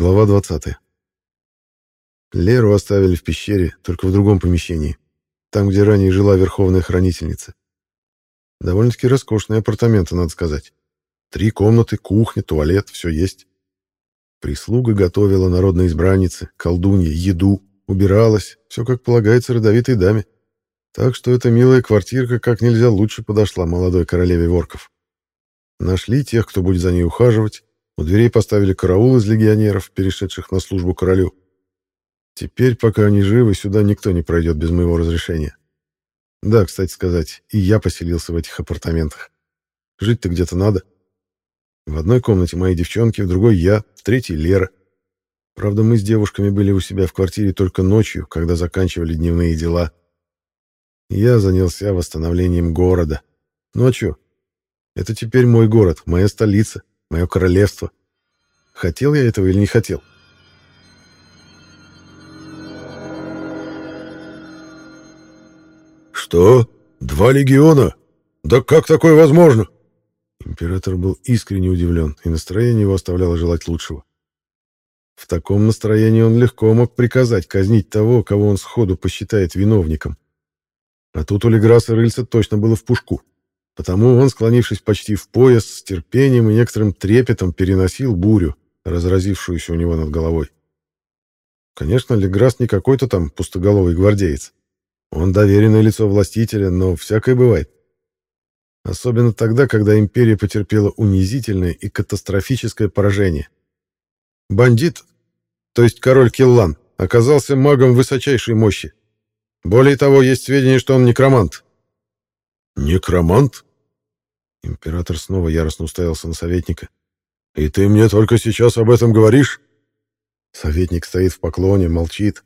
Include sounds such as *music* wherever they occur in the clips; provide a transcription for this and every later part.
Глава 20. Леру оставили в пещере, только в другом помещении, там, где ранее жила Верховная Хранительница. Довольно-таки роскошные апартаменты, надо сказать. Три комнаты, кухня, туалет, все есть. Прислуга готовила народной избраннице, колдунье, еду, убиралась, все как полагается родовитой даме. Так что эта милая квартирка как нельзя лучше подошла молодой королеве ворков. Нашли тех, кто будет за ней ухаживать, у дверей поставили караул из легионеров, перешедших на службу королю. Теперь, пока они живы, сюда никто не пройдет без моего разрешения. Да, кстати сказать, и я поселился в этих апартаментах. Жить-то где-то надо. В одной комнате мои девчонки, в другой я, в третьей Лера. Правда, мы с девушками были у себя в квартире только ночью, когда заканчивали дневные дела. Я занялся восстановлением города. Что? Это теперь мой город, моя столица мое королевство. Хотел я этого или не хотел? «Что? Два легиона? Да как такое возможно?» Император был искренне удивлен, и настроение его оставляло желать лучшего. В таком настроении он легко мог приказать казнить того, кого он сходу посчитает виновником. А тут у Леграса рыльца точно было в пушку. Потому он, склонившись почти в пояс, с терпением и некоторым трепетом переносил бурю, разразившуюся у него над головой. Конечно, Леграс не какой-то там пустоголовый гвардеец. Он доверенное лицо властителя, но всякое бывает. Особенно тогда, когда империя потерпела унизительное и катастрофическое поражение. Бандит, то есть король Киллан, оказался магом высочайшей мощи. Более того, есть сведения, что он некромант. «Некромант?» Император снова яростно уставился на советника. «И ты мне только сейчас об этом говоришь?» Советник стоит в поклоне, молчит.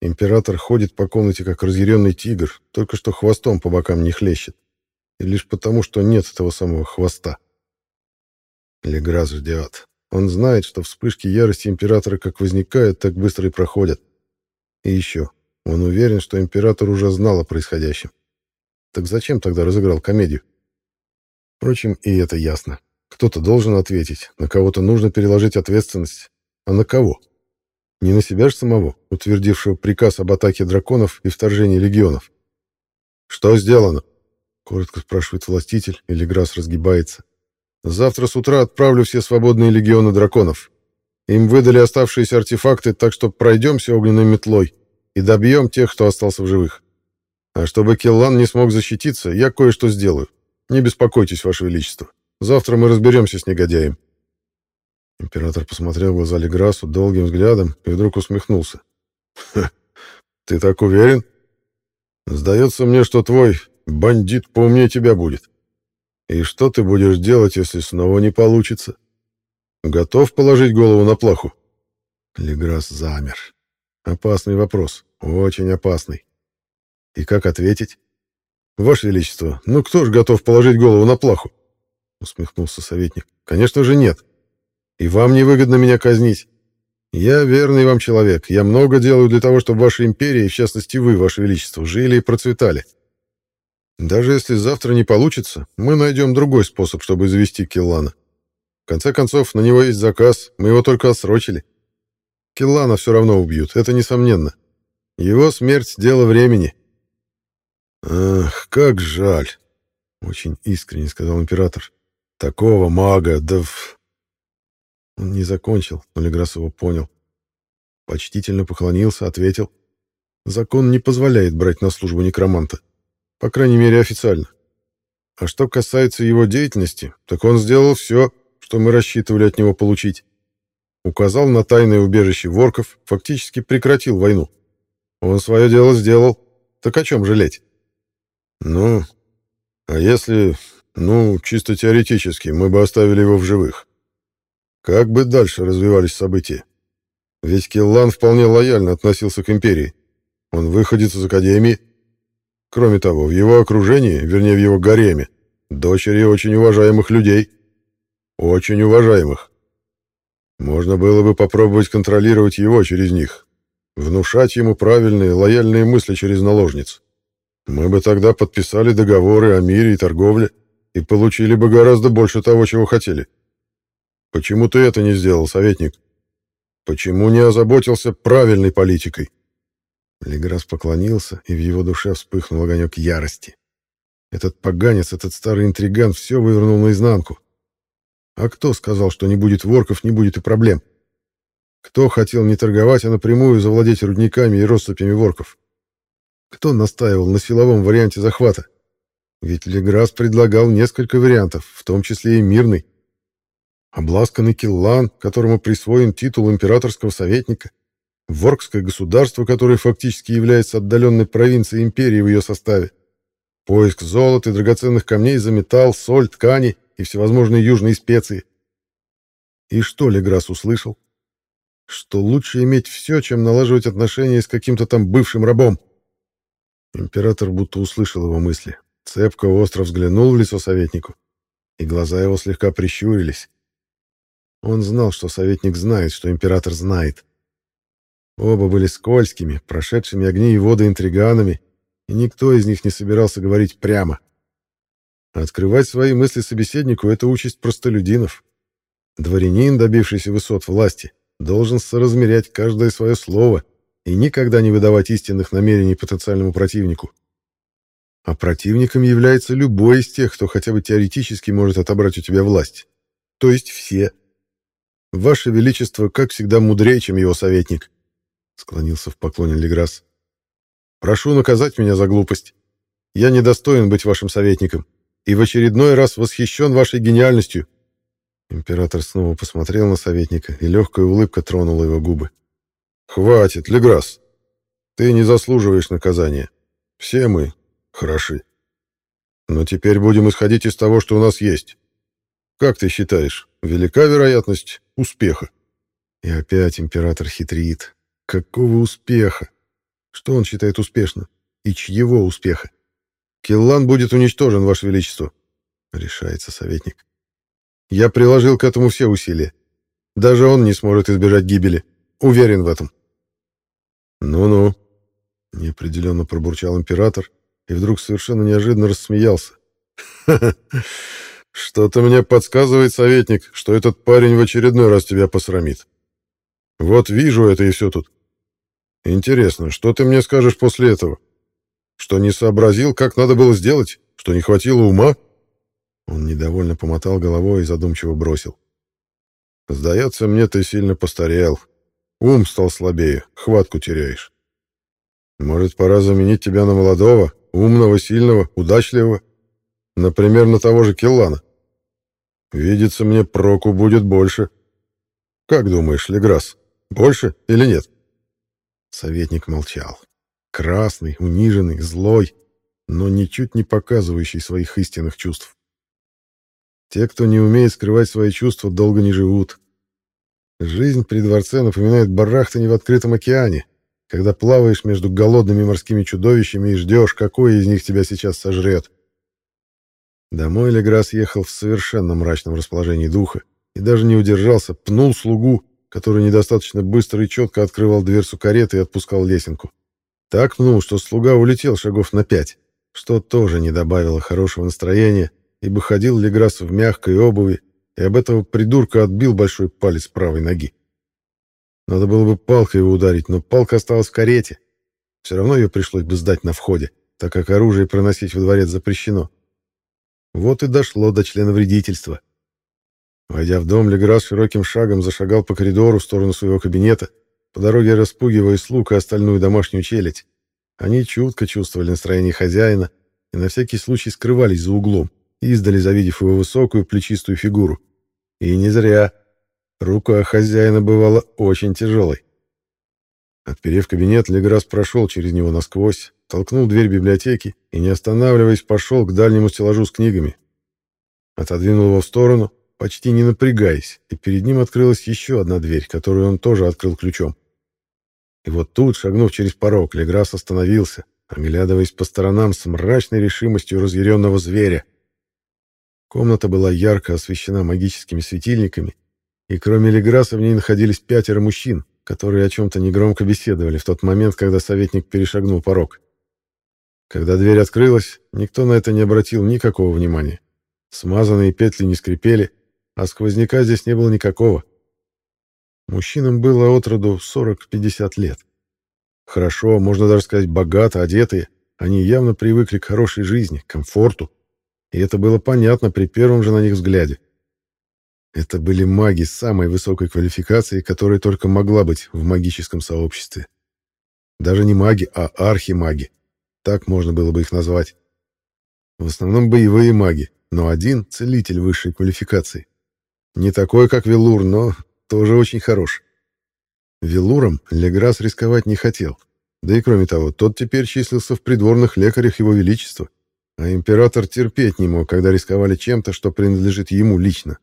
Император ходит по комнате, как разъяренный тигр, только что хвостом по бокам не хлещет. И лишь потому, что нет этого самого хвоста. Леграс ждет. Он знает, что вспышки ярости императора как возникают, так быстро и проходят. И еще, он уверен, что император уже знал о происходящем. Так зачем тогда разыграл комедию? Впрочем, и это ясно. Кто-то должен ответить, на кого-то нужно переложить ответственность. А на кого? Не на себя же самого, утвердившего приказ об атаке драконов и вторжении легионов. «Что сделано?» — коротко спрашивает властитель, и Леграс разгибается. «Завтра с утра отправлю все свободные легионы драконов. Им выдали оставшиеся артефакты, так что пройдемся огненной метлой и добьем тех, кто остался в живых. А чтобы Келлан не смог защититься, я кое-что сделаю. Не беспокойтесь, Ваше Величество. Завтра мы разберемся с негодяем. Император посмотрел в глаза Леграсу долгим взглядом и вдруг усмехнулся. «Ты так уверен? Сдается мне, что твой бандит поумнее тебя будет. И что ты будешь делать, если снова не получится? Готов положить голову на плаху?» Леграс замер. Опасный вопрос, очень опасный. И как ответить? «Ваше Величество, ну кто ж готов положить голову на плаху?» Усмехнулся советник. «Конечно же нет. И вам невыгодно меня казнить. Я верный вам человек. Я много делаю для того, чтобы ваша империя, и в частности вы, Ваше Величество, жили и процветали. Даже если завтра не получится, мы найдем другой способ, чтобы завести Киллана. В конце концов, на него есть заказ, мы его только отсрочили. Киллана все равно убьют, это несомненно. Его смерть — дело времени. «Ах, как жаль!» — очень искренне сказал император. «Такого мага, да в...» Он не закончил, но Леграс его понял. Почтительно поклонился, ответил. «Закон не позволяет брать на службу некроманта. По крайней мере, официально. А что касается его деятельности, так он сделал все, что мы рассчитывали от него получить. Указал на тайное убежище ворков, фактически прекратил войну. Он свое дело сделал. Так о чем жалеть?» Ну, а если, ну, чисто теоретически, мы бы оставили его в живых? Как бы дальше развивались события? Ведь Киллан вполне лояльно относился к империи. Он выходит из Академии. Кроме того, в его окружении, вернее, в его гареме, дочери очень уважаемых людей. Очень уважаемых. Можно было бы попробовать контролировать его через них, внушать ему правильные, лояльные мысли через наложниц. Мы бы тогда подписали договоры о мире и торговле и получили бы гораздо больше того, чего хотели. Почему ты это не сделал, советник? почему не озаботился правильной политикой? Леграс поклонился, и в его душе вспыхнул огонек ярости. Этот поганец, этот старый интриган все вывернул наизнанку. А кто сказал, что не будет ворков, не будет и проблем? Кто хотел не торговать, а напрямую завладеть рудниками и россыпями ворков? Кто настаивал на силовом варианте захвата? Ведь Леграс предлагал несколько вариантов, в том числе и мирный. Обласканный Киллан, которому присвоен титул императорского советника, Воркское государство, которое фактически является отдаленной провинцией империи в ее составе, поиск золота и драгоценных камней за металл, соль, ткани и всевозможные южные специи. И что Леграс услышал? Что лучше иметь все, чем налаживать отношения с каким-то там бывшим рабом. Император будто услышал его мысли. Цепко остро взглянул в лицо советнику, и глаза его слегка прищурились. Он знал, что советник знает, что император знает. Оба были скользкими, прошедшими огни и воды интриганами, и никто из них не собирался говорить прямо. Открывать свои мысли собеседнику — это участь простолюдинов. Дворянин, добившийся высот власти, должен соразмерять каждое свое слово и никогда не выдавать истинных намерений потенциальному противнику. А противником является любой из тех, кто хотя бы теоретически может отобрать у тебя власть. То есть все. Ваше Величество, как всегда, мудрее, чем его советник. Склонился в поклоне Леграс. Прошу наказать меня за глупость. Я недостоин быть вашим советником и в очередной раз восхищен вашей гениальностью. Император снова посмотрел на советника, и легкая улыбка тронула его губы. «Хватит, Леграс. Ты не заслуживаешь наказания. Все мы хороши. Но теперь будем исходить из того, что у нас есть. Как ты считаешь, велика вероятность успеха?» И опять император хитрит. Какого успеха? Что он считает успешным? И чьего успеха? Киллан будет уничтожен, Ваше Величество, решается советник. Я приложил к этому все усилия. Даже он не сможет избежать гибели. Уверен в этом. Ну-ну, неопределенно пробурчал император и вдруг совершенно неожиданно рассмеялся. *laughs* Что-то мне подсказывает, советник, что этот парень в очередной раз тебя посрамит. Вот вижу это и все тут. Интересно, что ты мне скажешь после этого? Что не сообразил, как надо было сделать? Что не хватило ума? Он недовольно помотал головой и задумчиво бросил. Сдается мне, ты сильно постарел. Ум стал слабее, хватку теряешь. Может, пора заменить тебя на молодого, умного, сильного, удачливого? Например, на того же Келлана. Видится мне, проку будет больше. Как думаешь, Леграс, больше или нет? Советник молчал. Красный, униженный, злой, но ничуть не показывающий своих истинных чувств. Те, кто не умеет скрывать свои чувства, долго не живут. Жизнь при дворце напоминает барахтание в открытом океане, когда плаваешь между голодными морскими чудовищами и ждешь, какое из них тебя сейчас сожрет. Домой Леграс ехал в совершенно мрачном расположении духа и даже не удержался, пнул слугу, который недостаточно быстро и четко открывал дверцу кареты и отпускал лесенку. Так пнул, что слуга улетел шагов на пять, что тоже не добавило хорошего настроения ибо ходил Леграс в мягкой обуви, и об этого придурка отбил большой палец правой ноги. Надо было бы палкой его ударить, но палка осталась в карете. Все равно ее пришлось бы сдать на входе, так как оружие проносить во дворец запрещено. Вот и дошло до члена вредительства. Войдя в дом, Леграс широким шагом зашагал по коридору в сторону своего кабинета, по дороге распугивая слуг и остальную домашнюю челядь. Они чутко чувствовали настроение хозяина и на всякий случай скрывались за углом издали завидев его высокую плечистую фигуру. И не зря. Рука хозяина бывала очень тяжелой. Отперев кабинет, Леграс прошел через него насквозь, толкнул дверь библиотеки и, не останавливаясь, пошел к дальнему стеллажу с книгами. Отодвинул его в сторону, почти не напрягаясь, и перед ним открылась еще одна дверь, которую он тоже открыл ключом. И вот тут, шагнув через порог, Леграс остановился, оглядываясь по сторонам с мрачной решимостью разъяренного зверя — Комната была ярко освещена магическими светильниками, и кроме Леграса в ней находились пятеро мужчин, которые о чем-то негромко беседовали в тот момент, когда советник перешагнул порог. Когда дверь открылась, никто на это не обратил никакого внимания. Смазанные петли не скрипели, а сквозняка здесь не было никакого. Мужчинам было от роду 40-50 лет. Хорошо, можно даже сказать, богато одетые, они явно привыкли к хорошей жизни, к комфорту. И это было понятно при первом же на них взгляде. Это были маги самой высокой квалификации, которая только могла быть в магическом сообществе. Даже не маги, а архимаги. Так можно было бы их назвать. В основном боевые маги, но один — целитель высшей квалификации. Не такой, как Велур, но тоже очень хорош. Велуром Леграс рисковать не хотел. Да и кроме того, тот теперь числился в придворных лекарях его величества, а император терпеть не мог, когда рисковали чем-то, что принадлежит ему лично,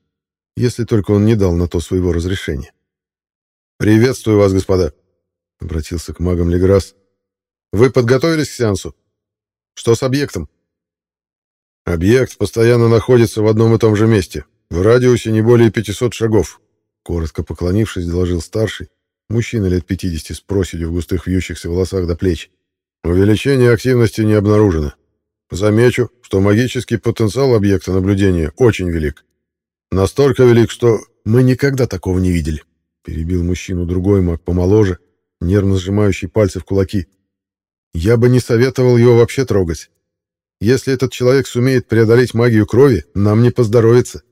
если только он не дал на то своего разрешения. «Приветствую вас, господа!» — обратился к магам Леграс. «Вы подготовились к сеансу? Что с объектом?» «Объект постоянно находится в одном и том же месте, в радиусе не более 500 шагов», — коротко поклонившись, доложил старший, мужчина лет 50 с проседью в густых вьющихся волосах до плеч. «Увеличение активности не обнаружено. Замечу, что магический потенциал объекта наблюдения очень велик. Настолько велик, что мы никогда такого не видели», — перебил мужчину другой маг помоложе, нервно сжимающий пальцы в кулаки. «Я бы не советовал его вообще трогать. Если этот человек сумеет преодолеть магию крови, нам не поздоровится.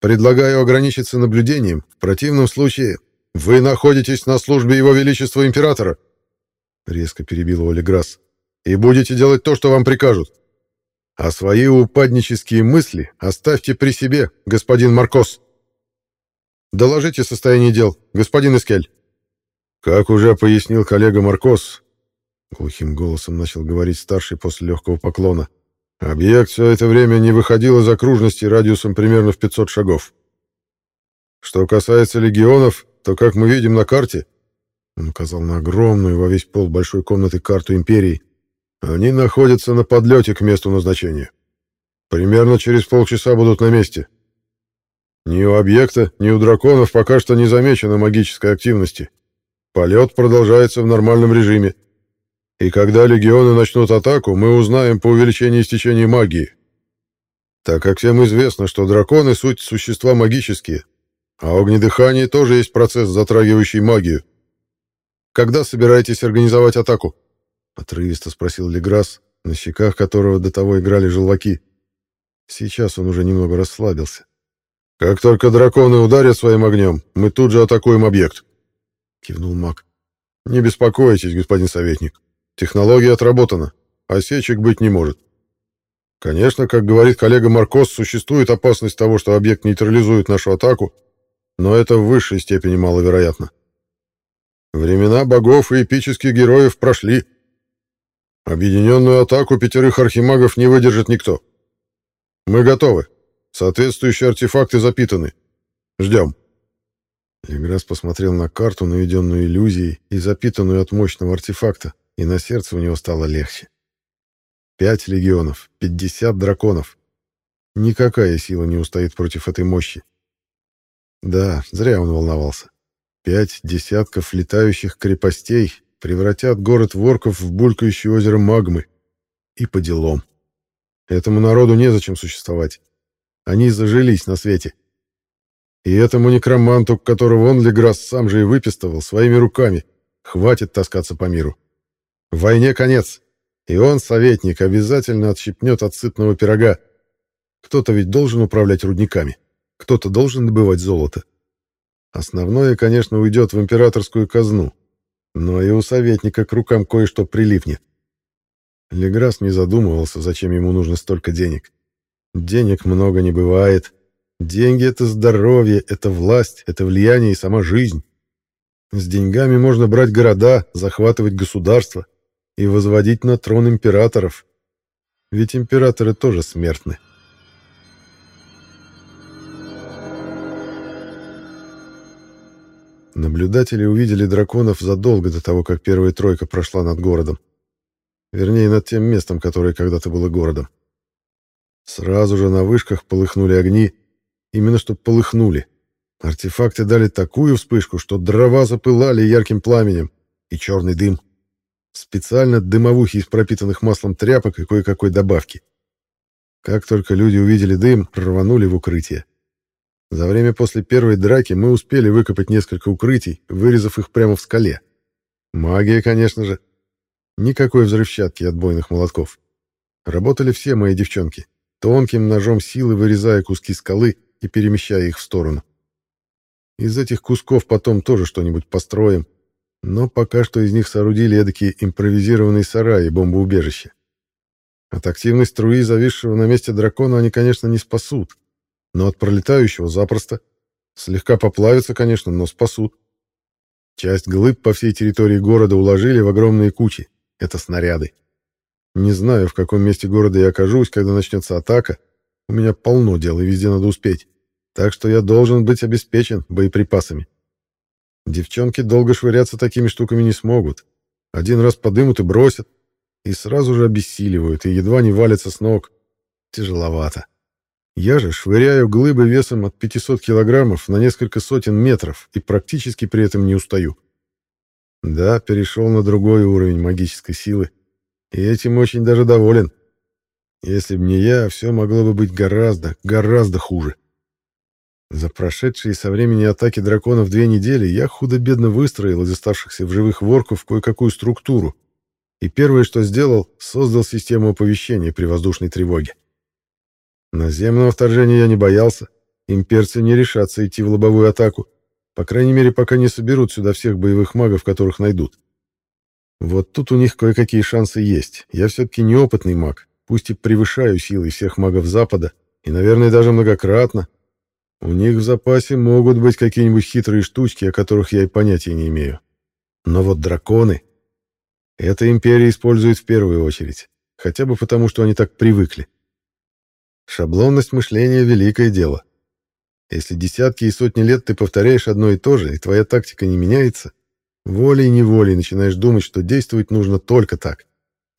Предлагаю ограничиться наблюдением. В противном случае вы находитесь на службе Его Величества Императора, резко перебил его Леграсс, и будете делать то, что вам прикажут. А свои упаднические мысли оставьте при себе, господин Маркос. Доложите состояние дел, господин Искель. Как уже пояснил коллега Маркос, глухим голосом начал говорить старший после легкого поклона, объект все это время не выходил из окружности радиусом примерно в 500 шагов. Что касается легионов, то, как мы видим на карте, он указал на огромную во весь пол большой комнаты карту Империи, они находятся на подлете к месту назначения. Примерно через полчаса будут на месте. Ни у объекта, ни у драконов пока что не замечено магической активности. Полет продолжается в нормальном режиме. И когда легионы начнут атаку, мы узнаем по увеличению истечения магии. Так как всем известно, что драконы — суть существа магические, а огнедыхание тоже есть процесс, затрагивающий магию. Когда собираетесь организовать атаку? Отрывисто спросил Леграс, на щеках которого до того играли желваки. Сейчас он уже немного расслабился. «Как только драконы ударят своим огнем, мы тут же атакуем объект», — кивнул маг. «Не беспокойтесь, господин советник. Технология отработана. Осечек быть не может. Конечно, как говорит коллега Маркос, существует опасность того, что объект нейтрализует нашу атаку, но это в высшей степени маловероятно. Времена богов и эпических героев прошли. Объединенную атаку пятерых архимагов не выдержит никто. Мы готовы. Соответствующие артефакты запитаны. Ждем. Леграс посмотрел на карту, наведенную иллюзией и запитанную от мощного артефакта, и на сердце у него стало легче. Пять легионов, пятьдесят драконов. Никакая сила не устоит против этой мощи. Да, зря он волновался. Пять десятков летающих крепостей превратят город Ворков в булькающее озеро магмы. И по делам. Этому народу незачем существовать. Они зажились на свете. И этому некроманту, которого он, Леграс, сам же и выпистывал своими руками, хватит таскаться по миру. Войне конец. И он, советник, обязательно отщипнет от сытного пирога. Кто-то ведь должен управлять рудниками. Кто-то должен добывать золото. Основное, конечно, уйдет в императорскую казну. Но и у советника к рукам кое-что прилипнет. Леграс не задумывался, зачем ему нужно столько денег. Денег много не бывает. Деньги — это здоровье, это власть, это влияние и сама жизнь. С деньгами можно брать города, захватывать государство и возводить на трон императоров. Ведь императоры тоже смертны. Наблюдатели увидели драконов задолго до того, как первая тройка прошла над городом. Вернее, над тем местом, которое когда-то было городом. Сразу же на вышках полыхнули огни. Именно что полыхнули. Артефакты дали такую вспышку, что дрова запылали ярким пламенем. И черный дым. Специально дымовухи из пропитанных маслом тряпок и кое-какой добавки. Как только люди увидели дым, рванули в укрытие. За время после первой драки мы успели выкопать несколько укрытий, вырезав их прямо в скале. Магия, конечно же. Никакой взрывчатки и отбойных молотков. Работали все мои девчонки, тонким ножом силы вырезая куски скалы и перемещая их в сторону. Из этих кусков потом тоже что-нибудь построим, но пока что из них соорудили эдакие импровизированные сараи бомбоубежища. От активной струи, зависшего на месте дракона, они, конечно, не спасут, но от пролетающего запросто. Слегка поплавятся, конечно, но спасут. Часть глыб по всей территории города уложили в огромные кучи. Это снаряды. Не знаю, в каком месте города я окажусь, когда начнется атака. У меня полно дел, и везде надо успеть. Так что я должен быть обеспечен боеприпасами. Девчонки долго швыряться такими штуками не смогут. Один раз подымут и бросят, и сразу же обессиливают, и едва не валятся с ног. Тяжеловато. Я же швыряю глыбы весом от 500 килограммов на несколько сотен метров и практически при этом не устаю. Да, перешел на другой уровень магической силы, и этим очень даже доволен. Если бы не я, все могло бы быть гораздо, гораздо хуже. За прошедшие со времени атаки драконов две недели я худо-бедно выстроил из оставшихся в живых ворков кое-какую структуру. И первое, что сделал, создал систему оповещения при воздушной тревоге. Наземного вторжения я не боялся. Имперцы не решатся идти в лобовую атаку. По крайней мере, пока не соберут сюда всех боевых магов, которых найдут. Вот тут у них кое-какие шансы есть. Я все-таки неопытный маг, пусть и превышаю силы всех магов Запада, и, наверное, даже многократно, у них в запасе могут быть какие-нибудь хитрые штучки, о которых я и понятия не имею. Но вот драконы... Эта империя использует в первую очередь, хотя бы потому, что они так привыкли. Шаблонность мышления — великое дело. Если десятки и сотни лет ты повторяешь одно и то же, и твоя тактика не меняется, волей-неволей начинаешь думать, что действовать нужно только так,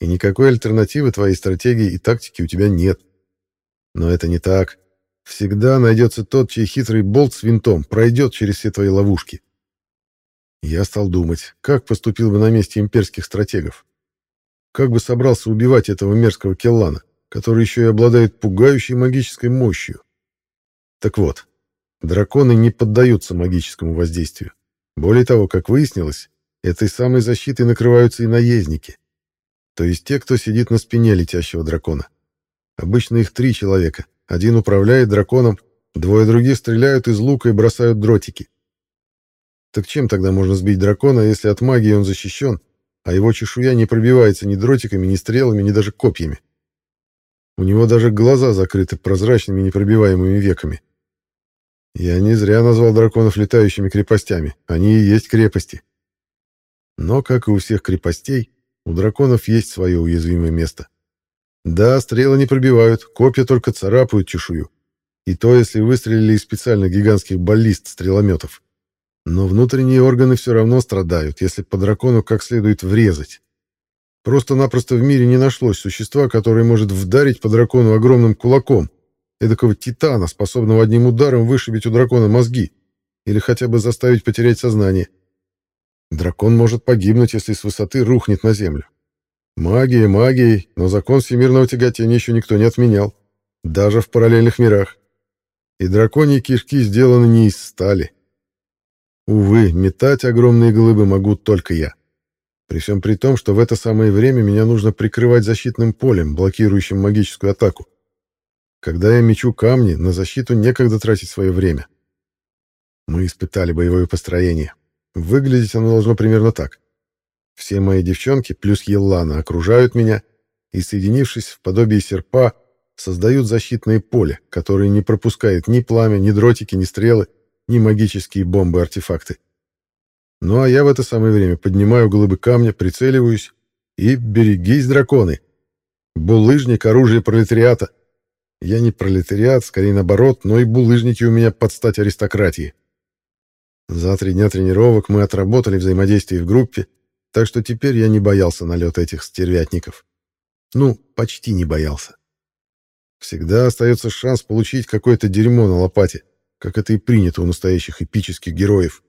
и никакой альтернативы твоей стратегии и тактики у тебя нет. Но это не так. Всегда найдется тот, чей хитрый болт с винтом пройдет через все твои ловушки. Я стал думать, как поступил бы на месте имперских стратегов. Как бы собрался убивать этого мерзкого Келлана, который еще и обладает пугающей магической мощью. Так вот, драконы не поддаются магическому воздействию. Более того, как выяснилось, этой самой защитой накрываются и наездники. То есть те, кто сидит на спине летящего дракона. Обычно их три человека — один управляет драконом, двое других стреляют из лука и бросают дротики. Так чем тогда можно сбить дракона, если от магии он защищен, а его чешуя не пробивается ни дротиками, ни стрелами, ни даже копьями? У него даже глаза закрыты прозрачными непробиваемыми веками. Я не зря назвал драконов летающими крепостями. Они и есть крепости. Но, как и у всех крепостей, у драконов есть свое уязвимое место. Да, стрелы не пробивают, копья только царапают чешую. И то, если выстрелили из специальных гигантских баллист стрелометов. Но внутренние органы все равно страдают, если по дракону как следует врезать. Просто-напросто в мире не нашлось существа, которое может вдарить по дракону огромным кулаком, эдакого титана, способного одним ударом вышибить у дракона мозги или хотя бы заставить потерять сознание. Дракон может погибнуть, если с высоты рухнет на землю. Магия магией, но закон всемирного тяготения еще никто не отменял. Даже в параллельных мирах. И драконьи кишки сделаны не из стали. Увы, метать огромные глыбы могу только я. При всем при том, что в это самое время меня нужно прикрывать защитным полем, блокирующим магическую атаку. Когда я мечу камни, на защиту некогда тратить свое время. Мы испытали боевое построение. Выглядеть оно должно примерно так. Все мои девчонки плюс Еллана окружают меня и, соединившись в подобие серпа, создают защитное поле, которое не пропускает ни пламя, ни дротики, ни стрелы, ни магические бомбы-артефакты. Ну а я в это самое время поднимаю глыбы камня, прицеливаюсь и берегись, драконы. Булыжник — оружие пролетариата. Я не пролетариат, скорее наоборот, но и булыжники у меня под стать аристократии. За три дня тренировок мы отработали взаимодействие в группе, так что теперь я не боялся налета этих стервятников. Ну, почти не боялся. Всегда остается шанс получить какое-то дерьмо на лопате, как это и принято у настоящих эпических героев.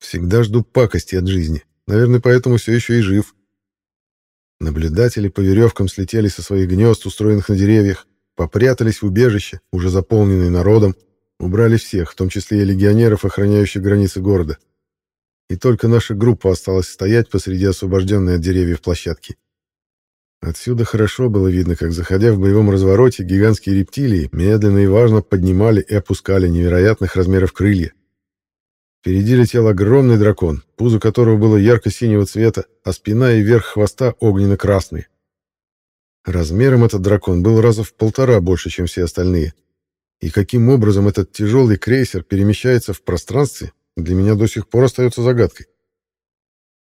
Всегда жду пакости от жизни. Наверное, поэтому все еще и жив. Наблюдатели по веревкам слетели со своих гнезд, устроенных на деревьях, попрятались в убежище, уже заполненное народом, Убрали всех, в том числе и легионеров, охраняющих границы города. И только наша группа осталась стоять посреди освобожденной от деревьев площадки. Отсюда хорошо было видно, как, заходя в боевом развороте, гигантские рептилии медленно и важно поднимали и опускали невероятных размеров крылья. Впереди летел огромный дракон, пузо которого было ярко-синего цвета, а спина и верх хвоста огненно-красные. Размером этот дракон был раза в полтора больше, чем все остальные. И каким образом этот тяжелый крейсер перемещается в пространстве, для меня до сих пор остается загадкой.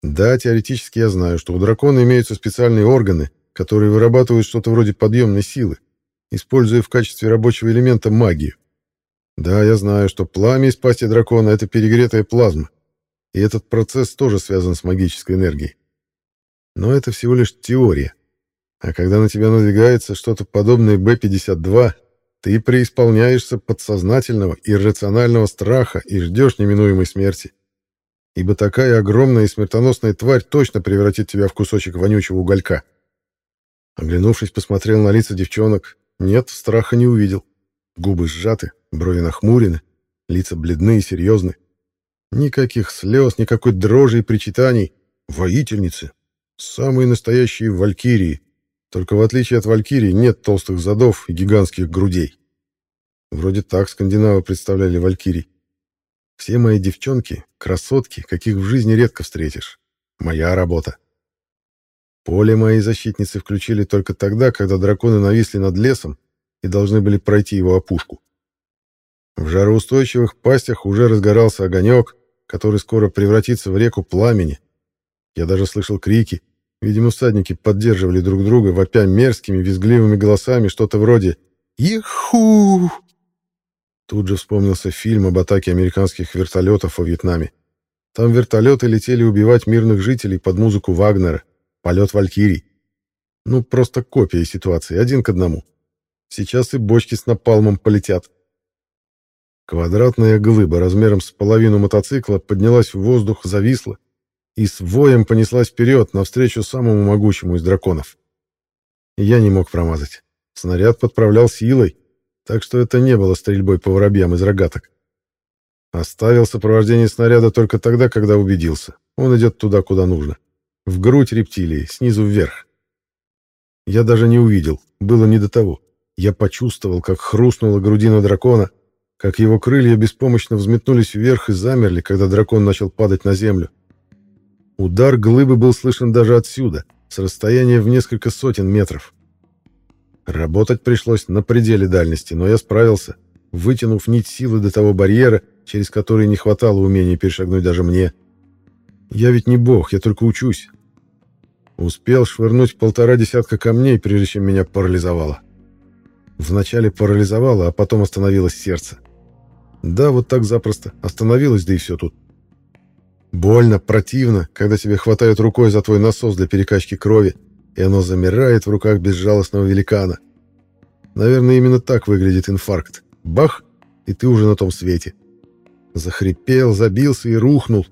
Да, теоретически я знаю, что у дракона имеются специальные органы, которые вырабатывают что-то вроде подъемной силы, используя в качестве рабочего элемента магию. Да, я знаю, что пламя из пасти дракона — это перегретая плазма, и этот процесс тоже связан с магической энергией. Но это всего лишь теория. А когда на тебя надвигается что-то подобное Б-52, ты преисполняешься подсознательного, иррационального страха и ждешь неминуемой смерти. Ибо такая огромная и смертоносная тварь точно превратит тебя в кусочек вонючего уголька. Оглянувшись, посмотрел на лица девчонок. Нет, страха не увидел. Губы сжаты, брови нахмурены, лица бледны и серьезны. Никаких слез, никакой дрожи и причитаний. Воительницы. Самые настоящие валькирии. Только в отличие от валькирий нет толстых задов и гигантских грудей. Вроде так скандинавы представляли валькирий. Все мои девчонки — красотки, каких в жизни редко встретишь. Моя работа. Поле моей защитницы включили только тогда, когда драконы нависли над лесом и должны были пройти его опушку. В жароустойчивых пастях уже разгорался огонек, который скоро превратится в реку пламени. Я даже слышал крики. Видимо, всадники поддерживали друг друга, вопя мерзкими, визгливыми голосами, что-то вроде «Иху!». Тут же вспомнился фильм об атаке американских вертолетов во Вьетнаме. Там вертолеты летели убивать мирных жителей под музыку Вагнера. Полет Валькирий. Ну, просто копия ситуации, один к одному. Сейчас и бочки с напалмом полетят. Квадратная глыба размером с половину мотоцикла поднялась в воздух, зависла и с воем понеслась вперед навстречу самому могучему из драконов. я не мог промазать. Снаряд подправлял силой, так что это не было стрельбой по воробьям из рогаток. Оставил сопровождение снаряда только тогда, когда убедился. Он идет туда, куда нужно. В грудь рептилии, снизу вверх. Я даже не увидел, было не до того. Я почувствовал, как хрустнула грудина дракона, как его крылья беспомощно взметнулись вверх и замерли, когда дракон начал падать на землю. Удар глыбы был слышен даже отсюда, с расстояния в несколько сотен метров. Работать пришлось на пределе дальности, но я справился, вытянув нить силы до того барьера, через который не хватало умения перешагнуть даже мне. Я ведь не бог, я только учусь. Успел швырнуть полтора десятка камней, прежде чем меня парализовало. Вначале парализовало, а потом остановилось сердце. Да, вот так запросто. Остановилось, да и все тут. Больно, противно, когда тебе хватают рукой за твой насос для перекачки крови, и оно замирает в руках безжалостного великана. Наверное, именно так выглядит инфаркт. Бах, и ты уже на том свете. Захрипел, забился и рухнул.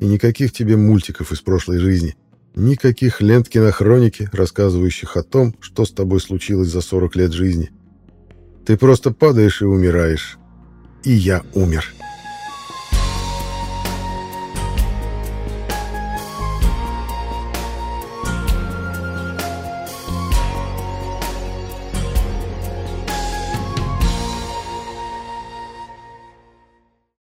И никаких тебе мультиков из прошлой жизни. Никаких лент кинохроники, рассказывающих о том, что с тобой случилось за 40 лет жизни. Ты просто падаешь и умираешь. И я умер.